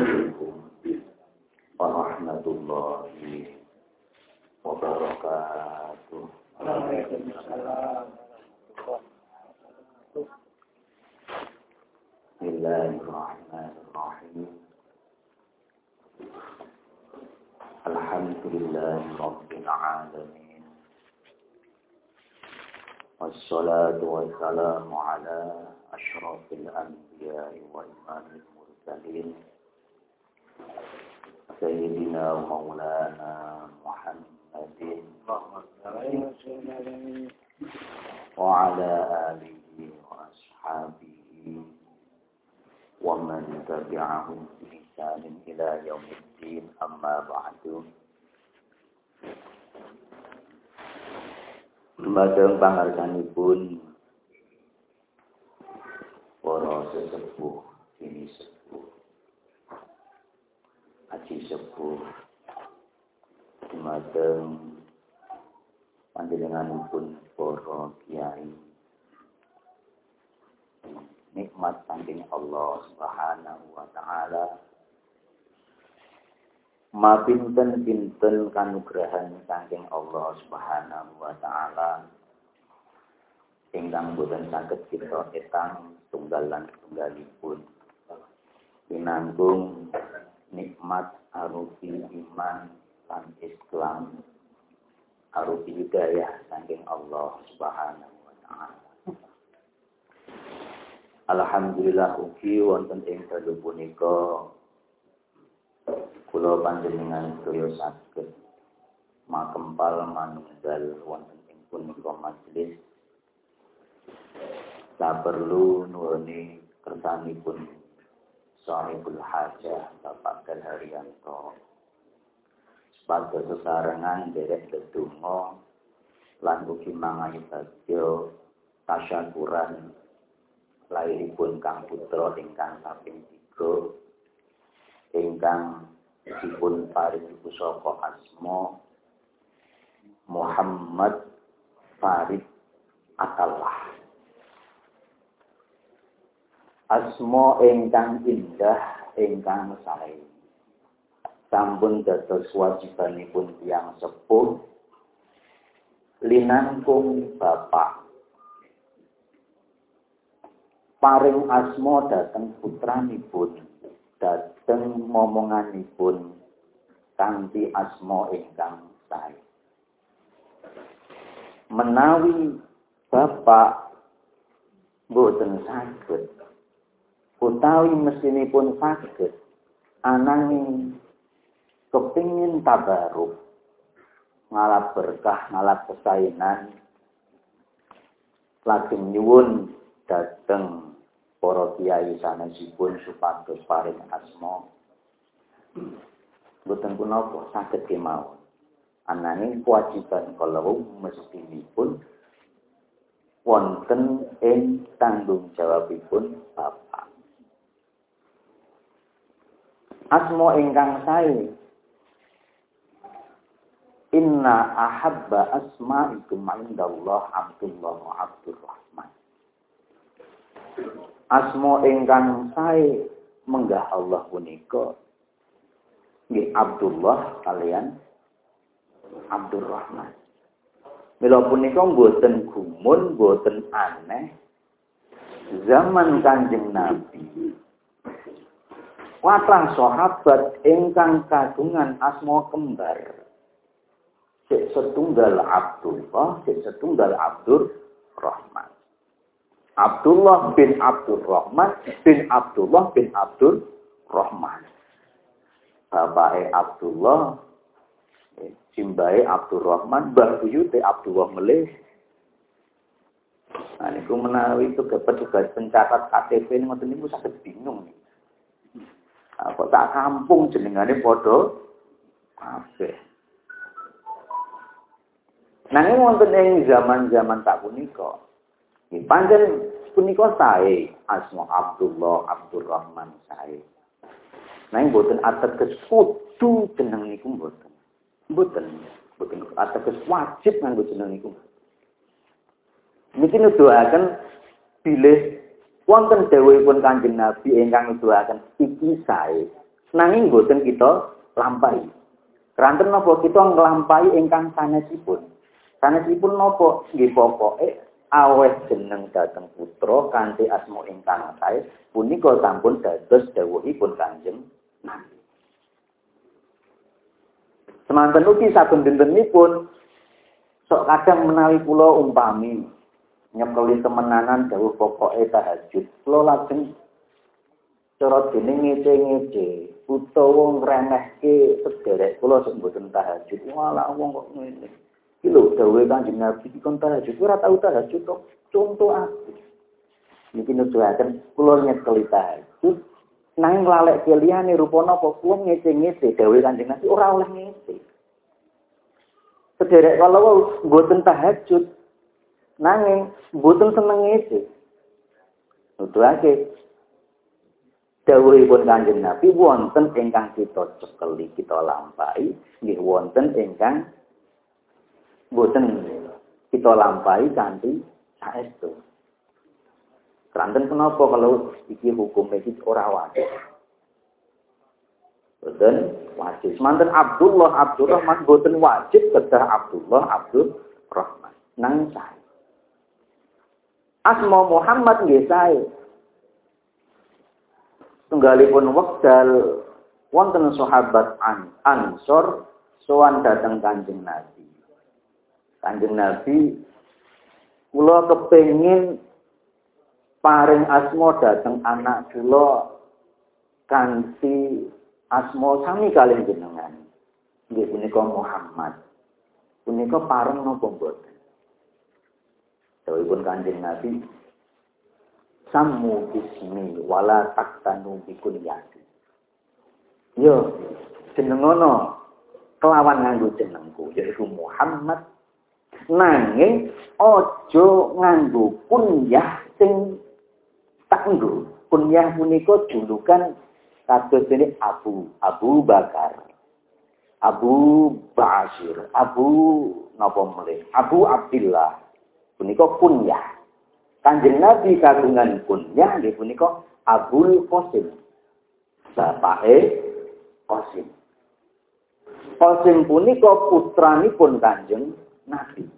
عليكم ورحمة الله وبركاته. وعليكم السلام بسم الله الرحمن الرحيم. الحمد لله رب العالمين. والصلاة والسلام على أشرف الأنبياء وإمام المرسلين سيدنا ومولانا محمد وعلى آله وأصحابه ومن تبعهم بإحسان إلى يوم الدين أما بعد Dumateng pangarsanipun para sesepuh ini sepuh aji sepuh. Dumateng panjenenganipun para kiai. Nikmat saking Allah Subhanahu wa taala. Ma pinten-pinten kanugrahan saking Allah Subhanahu wa taala. Ingkang boten saged kita etang tunggalan tunggalipun pinanggung nikmat arupi iman dan Islam. Arupi hidayah saking Allah Subhanahu wa taala. Alhamdulillah ugi wonten ing dalu punika kula panjenengan sedaya saged makempal manunggal wonten ing punika majelis. Perlu nuwuni kersanipun Sahibul Hajah Bapak Haryanto sebagai sesarengan derek dedungo lan ugi mangayu tasyakuran lairipun Kang Putra ingkang samping tiga ingkang dipun paring pusaka Muhammad Farid Atallah asma ingkang indah ingkang sae. Sampun dados wajibanipun tiyang sepuh linangkung bapak. Paring asma dateng putranipun dateng momonganipun kanthi asma ingkang sae. Menawi bapak boten saged utawi mesinipun saged ananging kepingin tabaruk ngalap berkah ngalap kesainan lajeng nyuwun dateng para kiai sanesipun supados paring asma. Boten punapa saged kemawon. Ananging kewajiban kalau mestinipun wonten ing tanggung jawabipun bapak asma ingkang sae Inna ahabba asma'ikum indallah Abdullah wa Abdurrahman. Asma ingkang sae menggah Allah punika nggih Abdullah kalian Abdurrahman. Mila punika mboten gumun, mboten aneh. Zaman Kanjeng Nabi Watang sahabat ingkang kagungan asma kembar. Sik setunggal Abdullah, sik setunggal Abdur Rahman. Abdullah bin Abdul Rahman bin Abdullah bin Abdul Rahman. Bapake Abdullah, simbahe Abdul Rahman, mbah buyute Abdullah melih. Nah, niku menawi petugas pencatat KTP ini ngoten niku saged bingung. Nih. Kok tak kampung jenengane padha kabeh. Nanging wonten ing zaman-zaman tak punika. Nggih pancen punika sae asma Abdullah Abdurrahman sae. Nanging boten ateges kudu jeneng niku boten. Boten, boten ateges wajib nganggo jeneng niku. Niki nuduhaken bilih wonten dawuhipun Kanjeng Nabi ingkang nuduhaken iki sae Nanging boten kita lampahi. Keranten napa kita nglampahi ingkang sanesipun. Sanesipun napa nggih pokoke awet jeneng dhateng putra kanthi asma ingkang sae punika sampun dados dawuhipun Kanjeng Nabi. Semanten ugi saben dintenipun sok kadang menawi kula umpami nyekeli temenanan dawuh pokoke tahajud. Kula lajeng cara dene ngece-ngece utawa ngremehke sederek kula sing mboten tahajud. Walah wong kok ngene. Iki lho dawuhe Kanjeng Nabi iki kon tahajud ora tau tahajud kok. Contoh aku. Niki nuduhaken kula nyekeli tahajud nang lalek keliyane rupane apa kuwi ngece-ngece dawuhe Kanjeng Nabi ora oleh ngece. Sederek kalau mboten tahajud nanging mboten seneng ngece. Nuduhake dawuhipun Kanjeng Nabi wonten ingkang kita cekeli kita lampahi nggih wonten ingkang boten kita lampahi kanthi saestu. Keranten kenapa kalau iki hukum iki ora wajib. Boten wajib. Manten Abdullah Abdurrahman boten wajib kedah Abdullah Abdul Rahman. Nang sae. Asma Muhammad nggih sae tunggalipun wekdal wonten sahabat an Ansor sowan dateng Kanjeng Nabi. Kanjeng Nabi kula kepengin paring asma dateng anak kula kanthi asma sami kalian jenengan. Nggih punika Muhammad. Punika pareng napa mboten? Dawuhipun Kanjeng Nabi, Samu bismi wala taktanu bikunyati. Yo, jenengono kelawan nganggo jenengku yaitu Muhammad. Nanging ojo nganggo kunyah sing tanggo kunyah punika julukan kados ini Abu Abu Bakar Abu Basir Abu napa Abu Abdullah punika kunyah Kanjeng Nabi kagungan kunyah nggih punika Abul Qasim. Bapake Qasim. Qasim punika putranipun Kanjeng Nabi.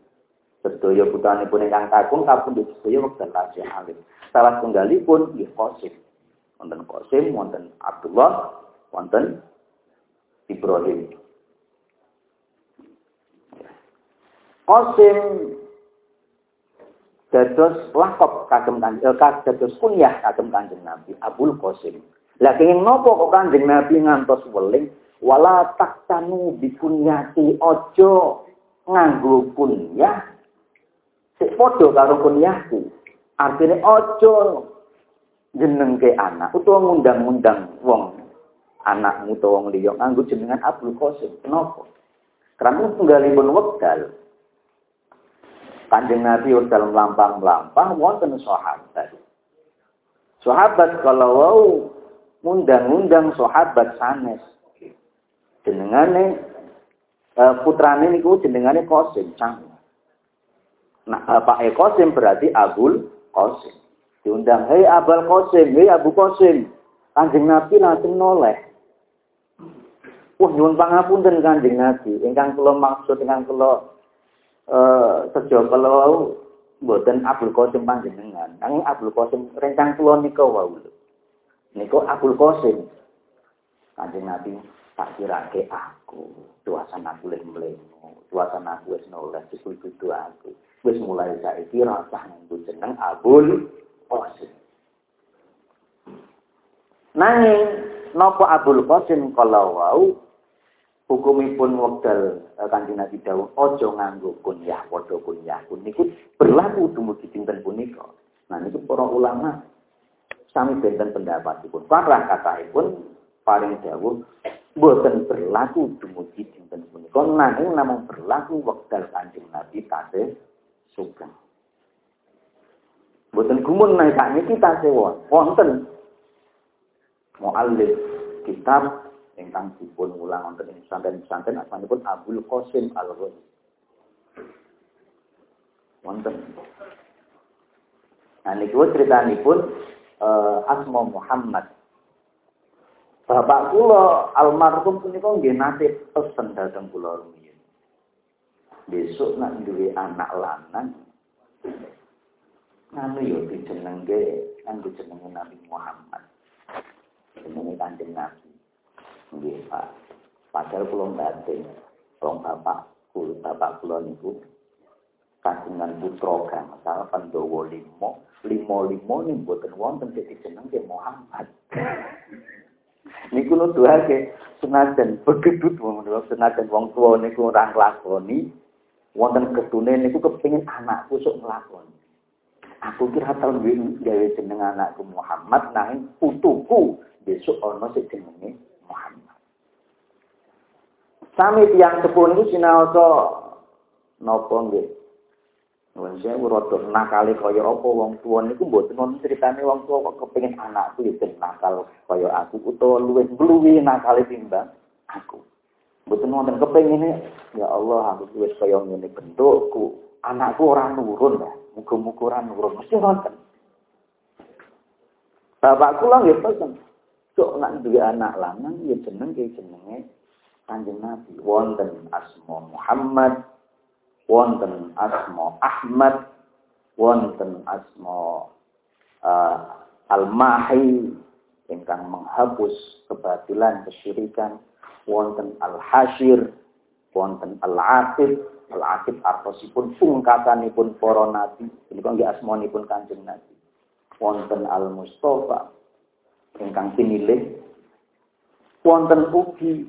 Sedaya putranipun ingkang kakung kapundhut sedaya wekdal tasih alim. Salah tunggalipun nggih Qasim. Wonten Qasim, wonten Abdullah, wonten Ibrahim. Qasim dados lakop kagem kanjeng eh, dados kunyah kagem kanjeng Nabi Abul Qasim. Lah kenging napa kok kanjeng Nabi ngantos weling wala taktanu bikunyati ojo nganggo kunyah sik padha karo kunyahku. Artine ojo jenengke anak utawa ngundang-undang wong anakmu utawa wong liya nganggo jenengan Abdul Qasim. Kenapa? Karena tunggalipun wekdal Kanjeng Nabi dalam lampang-lampang wonten sahabat. Sahabat kalau wau ngundang-undang sahabat sanes. Jenengane uh, putrane niku jenengane Qasim Cang. Nah, uh, Pak E Qasim berarti Abul Qasim. Diundang, "Hei Abul Qasim, hei Abu Qasim." Kanjeng Nabi langsung noleh. Wah, nyuwun pangapunten Kanjeng Nabi, ingkang kula maksud ingkang kula eh sejo kalau mboten Abdul Qasim panjenengan. Nanging Abdul Qasim rencang kula nika wau. Nika Abdul Qasim. Kanjeng Nabi tak kirake aku, suasana aku lek mlengo, suasana aku wis noleh kudu aku. Wis mulai saiki rasah nganggo jeneng Abdul Qasim. Nanging napa Abdul Qasim kalau wau hukumipun wekdal eh, Kanjeng Nabi dawuh aja nganggo kunyah padha kunyah niku berlaku dumugi dinten punika. Nah niku para ulama sami benten pendapatipun. Parah kataipun paling dawuh boten berlaku dumugi dinten punika nanging namung berlaku wekdal Kanjeng Nabi tasih sugeng. Boten gumun nang sakniki tasih wonten muallif kitab ingkang dipun ulang wonten ing santen-santen asalipun Abdul Qasim Al-Ghani. Wonten. Nah niku critanipun uh, Asma Muhammad. Bapak kula almarhum punika nggih nate pesen dhateng kula rumiyin. Besok nak duwe anak lanang nganu yo dijenengke nganggo jenenge Nabi Muhammad. Jenenge Kanjeng Nabi. Nggih, Pak. Padahal kula batin, wong bapak kula bapak kula niku kagungan putra gangsal Pandawa limo, limo limo nih buatan wonten jadi jeneng ke Muhammad. niku nuduhake senajan begedut wong senajan wong tuwa niku ora nglakoni wonten ketune niku kepengin anakku sok nglakoni. Aku kira tau gawe jeneng anakku Muhammad nanging putuku besok ana sing jenenge Muhammad. Sami tiyang sepuh niku sinaosa napa nggih Nuwun sewu rada nakale kaya apa wong tuwa niku mboten wonten critane wong tuwa kok kepengin anakku ya nakal kaya aku utawa luwih luwih nakale timbang aku. Mboten wonten kepengine ya Allah aku wis kaya ngene bentukku, anakku ora nurun ya. Muga-muga ora nurun mesti wonten. Bapak kula nggih pesen, cok nak duwe anak lanang ya jeneng jenenge Kanjeng Nabi. Wonten asma Muhammad wonten asma Ahmad wonten asma uh, Al-Mahi ingkang menghapus kebatilan kesyirikan. Wonten Al-Hashir wonten Al-Aqib Al-Aqib artosipun pungkasanipun para nabi. Punika nggih asmanipun Kanjeng Nabi. Wonten Al-Mustafa ingkang pinilih wonten ugi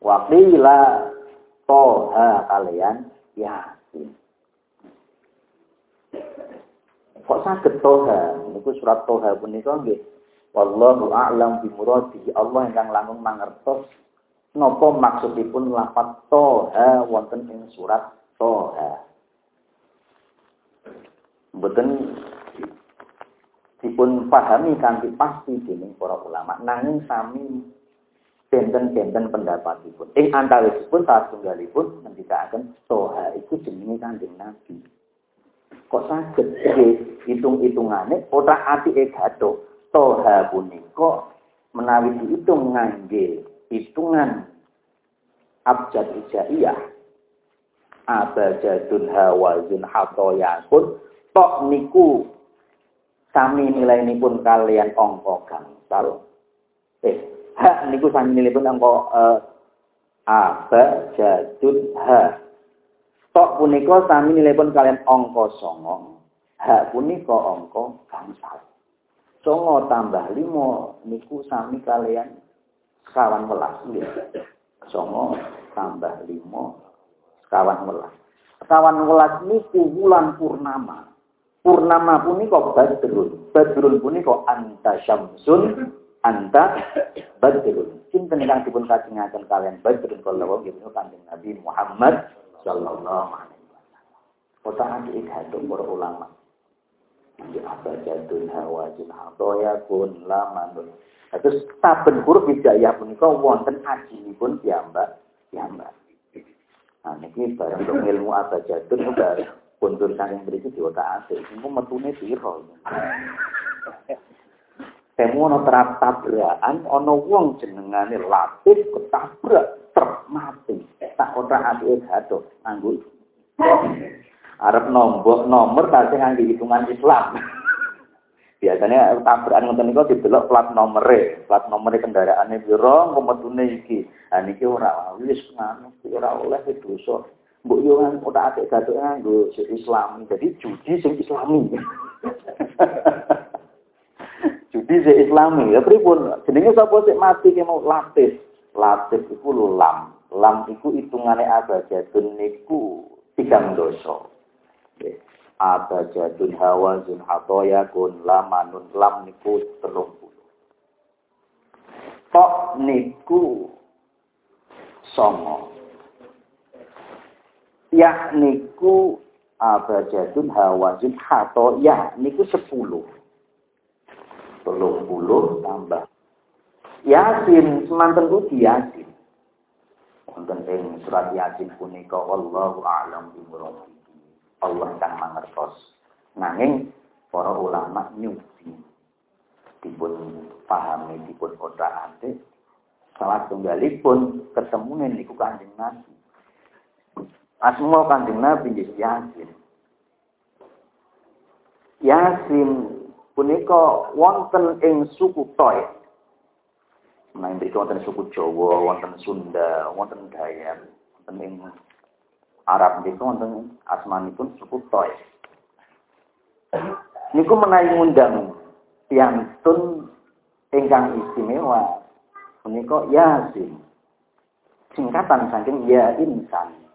waqila toha kalian yasin. Kok saged toha? Niku surat toha punika nggih. Wallahu a'lam bimuradi. Allah ingkang langkung mangertos napa maksudipun lafaz toha wonten ing surat toha. Mboten dipun pahami kanthi pasti dening para ulama nanging sami benten-benten pendapatipun. Ing antawisipun salah tunggalipun akan toha itu jenenge Kanjeng Nabi. Kok saged hitung-hitungane otak e gato toha punika menawi dihitung ngangge hitungan abjad ijaiyah abajadun hawazun hatoyakun tok niku sami nilai pun kalian ongko gangsal eh ha niku pun angka uh, aba jadun ha. Tok punika sami pun kalian angka songo. Ha punika angka gangsal. Songo tambah limo niku sami kalian kawan welas nggih. Songo tambah limo kawan welas. Kawan welas niku wulan purnama. Purnama punika badrun. Badrun punika anta syamsun anta badrun. Sinten ingkang dipun kajengaken kalian badrun kala wau nggih kanjeng Nabi Muhammad sallallahu alaihi wasallam. Kota adi ikhatum para ulama. Di abajadun hawajin hatoya kun lamanun. Terus saben huruf hidayah punika wonten ajinipun piyambak piyambak. Nah niki barang ilmu abajadun barang puntur saking mriki diotak-atik. Niku metune piro. Temu ana tabrakan ana wong jenengane Latif ketabrak truk mati. Tak ora atike gaduh nganggo arep nombok nomor kasih nganggo hitungan Islam. Biasanya tabrakan ngoten niku didelok plat nomere, plat nomere kendaraane pira, kometune iki. Ha niki ora wis ngono, ora oleh dosa. Mbok yo kan ora atik gaduh nganggo Islam. Jadi judi sing Islami. judi se islami. Ya pripun? Jenenge sapa sik mati ki mau latif latif iku lam. Lam iku hitungane abajadun niku tigang dosa. Abajadun hawazun hatoya kun lamanun lam niku telung puluh. Tok niku songo ya niku abajadun hawazun hatoya niku sepuluh. Telung puluh tambah. Yasin semanten ugi Yasin wonten ing surat Yasin punika wallahu a'lam bimuradihi Allah kang mangertos. Nanging para ulama nyuci. Dipun pahami dipun otak-atik Salah tunggalipun ketemu niku Kanjeng Nabi. Asma Kanjeng Nabi Yasin. Yasin punika wonten ing suku Toy. Nah, mriki wonten suku Jawa, wonten Sunda, wonten Dayak, wonten ing Arab niku wonten asmanipun suku Toy. Niku menawi ngundang piantun ingkang istimewa menika Yasin. Singkatan saking ya insan.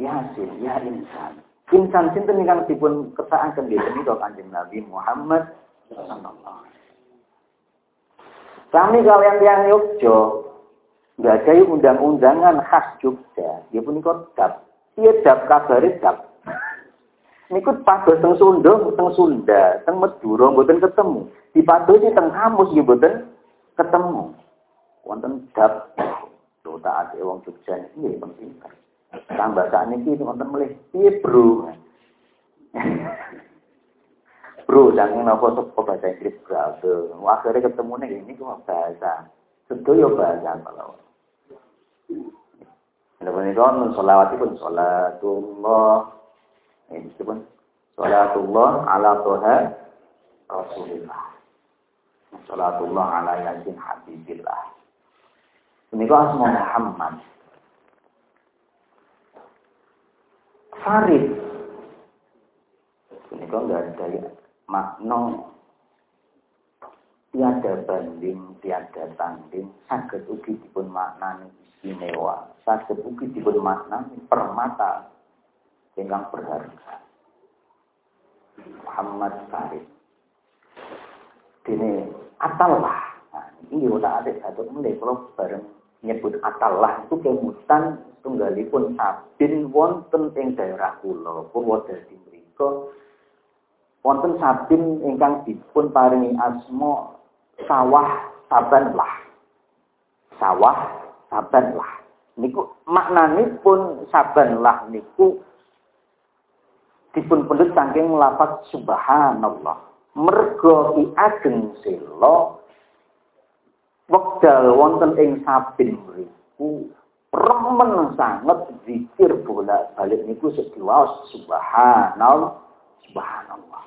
Yasin, ya insan. Insan sinten ingkang dipun kersakaken nggih menika Kanjeng Nabi Muhammad sallallahu Kami kalian yang Yogyo nggak ada undang-undangan khas Jogja. Dia punika dap. Iya dap kabare dap. Niku pados teng Sunda, teng Sunda, teng Madura mboten ketemu. Dipadosi teng kamus nggih mboten ketemu. Wonten dap Tuh taat wong Jogja niki penting. Tambah saat ini wonten melih piye, Bro? Bro, jangan napa sapa bahasa Inggris berarti. Akhirnya ketemu nih ini kok bahasa. Sedaya bahasa kalau. Ada pun solawat pun solatullah ini disebut Salatullah ala toha Rasulullah. Salatullah ala yasin habibillah. Kok asma Muhammad. Farid. Ini kok enggak ada ya. Makna tiada banding, tiada tanding, sakit ugi dipun maknani istimewa, sakit ugi dipun maknani permata ingkang berharga. Muhammad Farid. Dini atallah. Nah, ini udah ada satu mulai kalau bareng nyebut atallah itu kemutan tunggalipun sabin wonten ing daerah kula Purwodadi mriku wonten sabin ingkang dipun paringi asma sawah sabanlah. Sawah sabanlah. Niku maknanipun sabanlah niku dipun pendut saking lafaz subhanallah. Mergo ki ageng sela wekdal wonten ing sabin mriku remen sanget zikir bolak-balik niku sediwaos subhanallah subhanallah.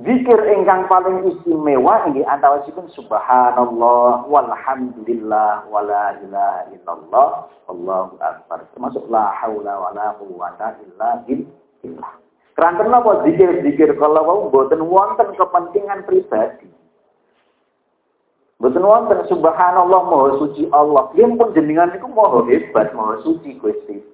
Zikir ingkang paling istimewa inggih antawasipun subhanallah walhamdulillah wala ilaha illallah Allahu akbar. Termasuk la haula wala quwata illa billah. Keranten napa zikir-zikir kalau mau mboten wonten kepentingan pribadi. Mboten wonten subhanallah maha suci Allah. Yen pun jenengan niku maha hebat, maha suci Gusti.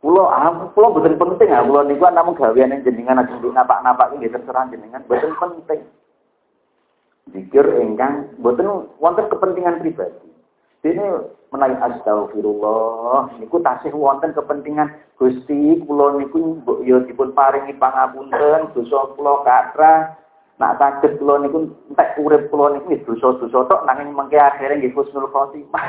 Kula ah, kula mboten penting ah kula niku namung gawean jenengan ajeng napak-napak nggih terserah jenengan, mboten penting. Zikir ingkang mboten wonten kepentingan pribadi. Dene menawi astagfirullah niku tasih wonten kepentingan Gusti kula niku mbok ya dipun paringi pangapunten dosa kula kathah nak saged kula niku entek urip kula niku dosa-dosa tok nanging mengke akhire nggih husnul khotimah.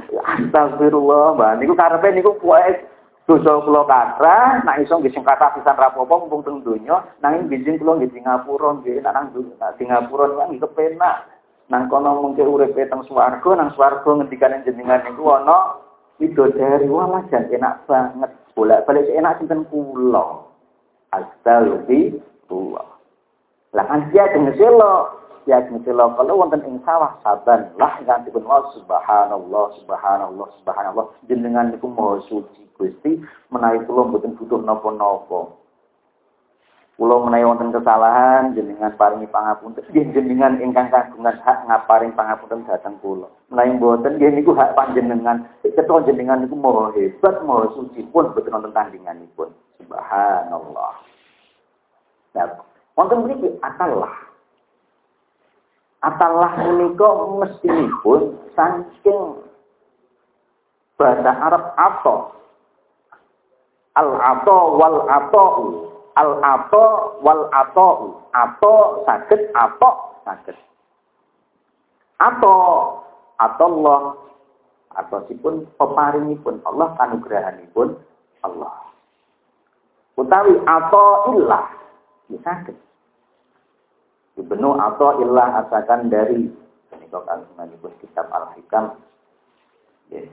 Astagfirullah, Mbak. Niku karepe niku kuwe dosa kula kathah, nak iso nggih sing kathah pisan rapopo mumpung teng donya, nanging bijing kula nggih Singapura nggih, nak nang Singapura nggih kepenak. Nang kono mungkin uripe teng swarga nang swarga ngendikane jenengan niku widodari wala jan enak banget. Bolak-balik enak sinten kula astagfirullah lah kan dia selo ya selo kalau wonten ing sawah saban lah ingkang dipun subhanallah subhanallah subhanallah jenengan niku maha suci Gusti menawi kula mboten butuh napa-napa Kula menawi wonten kesalahan jenengan paringi pangapunten. Nggih jenengan ingkang kagungan hak ngaparing pangapunten dhateng kula. Menawi mboten nggih niku hak panjenengan. Cetha jenengan niku maha hebat, maha suci pun boten wonten tandinganipun. Subhanallah. Nah, wonten mriki atallah. Atallah menika mestinipun saking bahasa Arab atau al-ato wal atau al ato wal ato. Ato sakit ato sakit ato. Ato Allah atau sipun peparingipun Allah kanugrahanipun Allah. Utawi ato illah sakit Ibnu atau illah asalkan dari Menika kalimanipun kitab Al-Hikam. Nggih.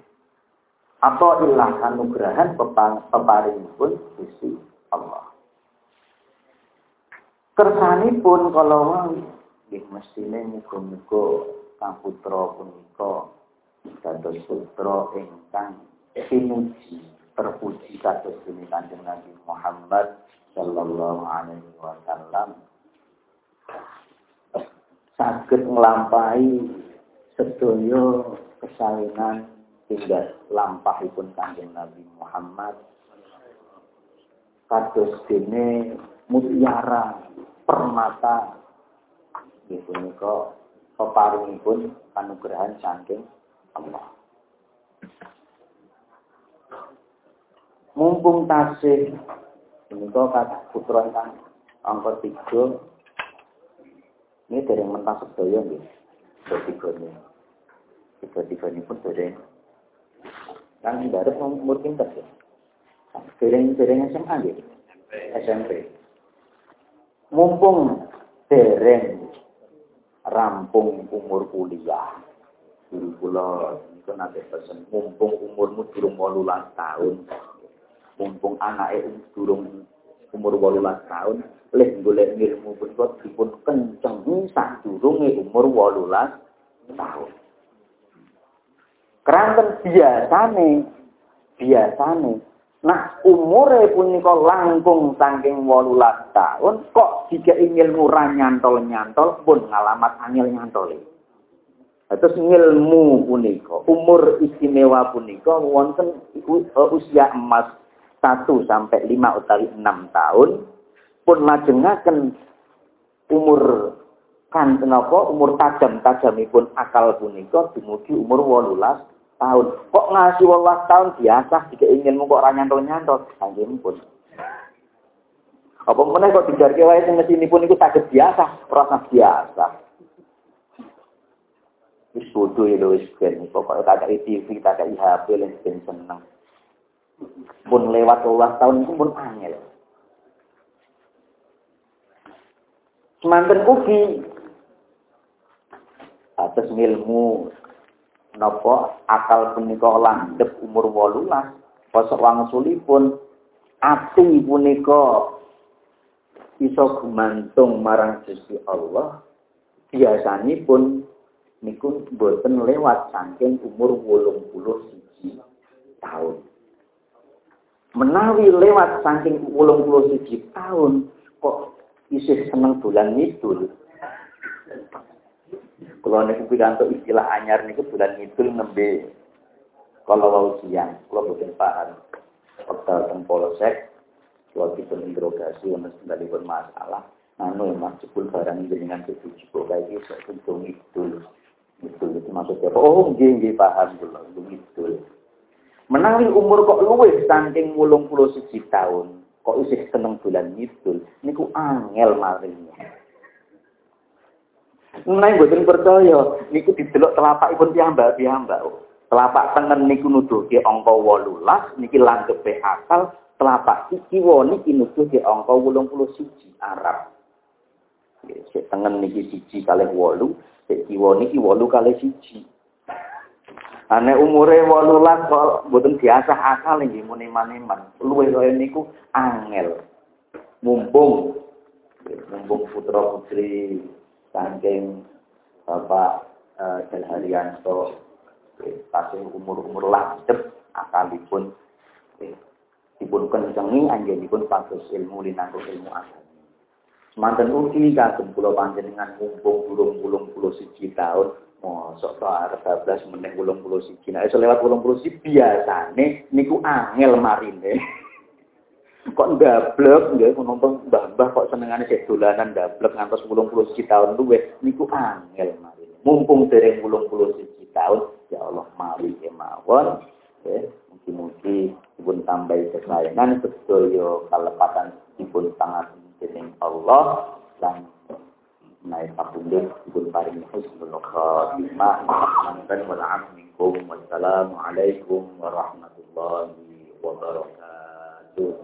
Atau ilah anugrahan peparingipun Gusti Allah. Kersanipun kalau nggih mestine muga-muga kang putra punika dados putra ingkang pinuji terpuji kados Kanjeng Nabi Muhammad sallallahu alaihi wasallam saged nglampahi sedaya kesawinan hingga lampahipun Kanjeng Nabi Muhammad. Kados dene mutiara permata nggih punika peparingipun anugerah saking Allah. Mumpung tasih menika kata putra ingkang angka tiga. Ini dari mentah sedaya nggih. Tiga ini. Tiga tiga ini pun dari kan baru umur pinter ya dereng dereng SMA nggih. SMP mumpung dereng rampung umur kuliah. Dulu kula itu nanti pesen mumpung umurmu durung 18 tahun mumpung anake durung umur 18 tahun leh golek ilmu punika dipun kencengi sadurunge umur 18 tahun. Keranten biasane biasane nah umure punika langkung saking 18 tahun kok jika ilmu ra nyantol-nyantol pun ngalamat angel nyantol. Terus ilmu punika, umur istimewa punika wonten usia emas satu sampai lima utawi enam tahun pun majengaken umur kan kenapa umur tajam tajamipun akal punika dumugi umur wolulas tahun. Kok ngasih wolulas tahun biasa jika ingin kok ora nyantol nyantol kanjeng pun. Apa meneh kok dijarke wae sing mesinipun iku saged biasa rasa biasa. Wis bodoh ya lho wis ben tak TV tak HP lan seneng pun lewat 12 tahun itu pun angel. Semanten ugi. Atas ilmu nopo akal punika landhep umur 18 kosok wangsulipun ati punika iso gumantung marang Gusti Allah. Biasanipun niku boten lewat saking umur 81 tahun menawi lewat saking ulung puluh siji tahun kok isih seneng bulan ngidul? Kalau niku pikanto istilah anyar niku bulan ngidul nembe kalau wau siang. Kalau bukan paham. Hotel teng Polsek kalau kita interogasi untuk kembali bermasalah anu ya mas cepul barang dengan cukup cukup kayak gitu untuk ngidul. Ngidul itu maksudnya oh nggih paham dulu ngidul Menawi umur kok luwih saking 81 tahun, kok isih seneng bulan ngidul, niku angel maringnya. Menawi mboten percaya, niku didelok telapakipun piyambak-piyambak. Telapak tengen niku nuduhke angka 18, niki langgepe akal, telapak kiwa niki nuduhke angka 81 Arab. Sik tengen niki siji kalih 8, sik kiwa niki 8 kalih siji. Ane umure 18 kok mboten biasa akal nggih muni maneman. Luwih kaya niku angel. Mumpung mumpung putra putri saking Bapak uh, Jal Haryanto tasih umur-umur landhep akalipun eh, dipun kencengi anjenipun pados ilmu linangkung ilmu agama. Semanten ugi kagem kula panjenengan mumpung bulung-bulung puluh siji tahun Mosok to arep 12 meneh 81. Nek iso lewat 81 biasane niku angel marine. kok ndablek nggih nonton mbah-mbah kok senengane sik dolanan ndablek ngantos 81 tahun luwih niku angel marine. Mumpung dereng 81 tahun ya Allah mawi kemawon ya mugi-mugi dipun tambahi kesayangan sedaya kalepatan dipun tangan dening Allah dan naik kapundut ibun paring husnul khatimah dan wal minkum wassalamualaikum warahmatullahi wabarakatuh.